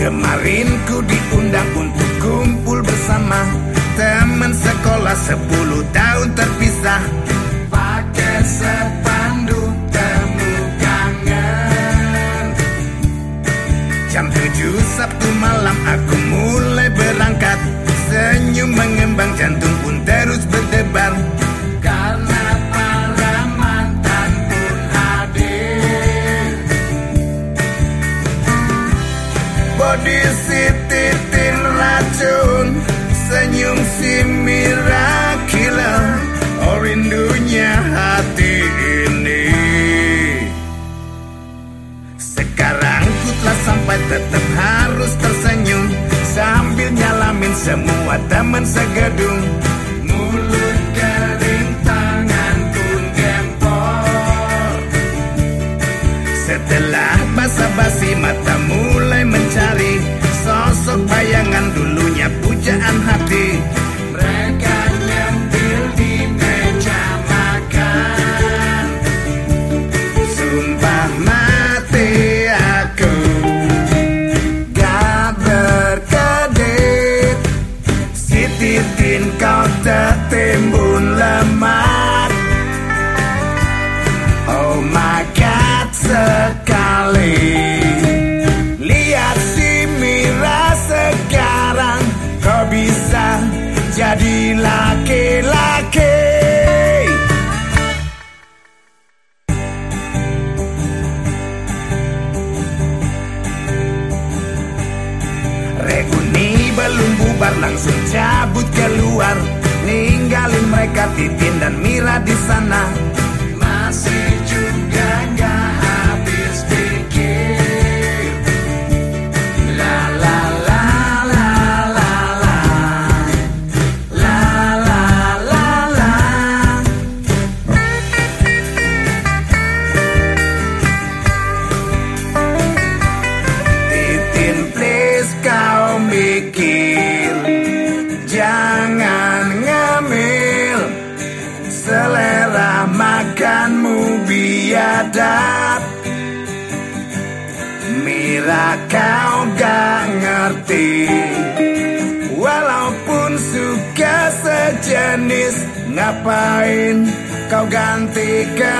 Kemarin ku diundang untuk kumpul bersama. Teman sekolah sepuluh tahun terpisah. Pakai sepanduk temu kangen. Jam tujuh Sabtu malam aku mulai berangkat. Senyum mengembang jantung pun terus berdebar rindunya hati ini. Sekarang ku telah sampai tetap harus tersenyum Sambil nyalamin semua teman segedung. Mulut kering tangan pun gempor Setelah basa-basi mata mulai mencari Sosok bayangan dulunya jadi laki-laki. Reuni belum bubar langsung cabut keluar. Ninggalin mereka Titin dan Mira di sana biadab Mira kau gak ngerti. Walaupun suka sejenis Ngapain kau ganti ke